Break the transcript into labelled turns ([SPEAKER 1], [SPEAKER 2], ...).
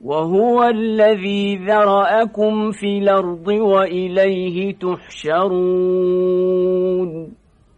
[SPEAKER 1] وهو الذي ذرأكم في الأرض وإليه تحشرون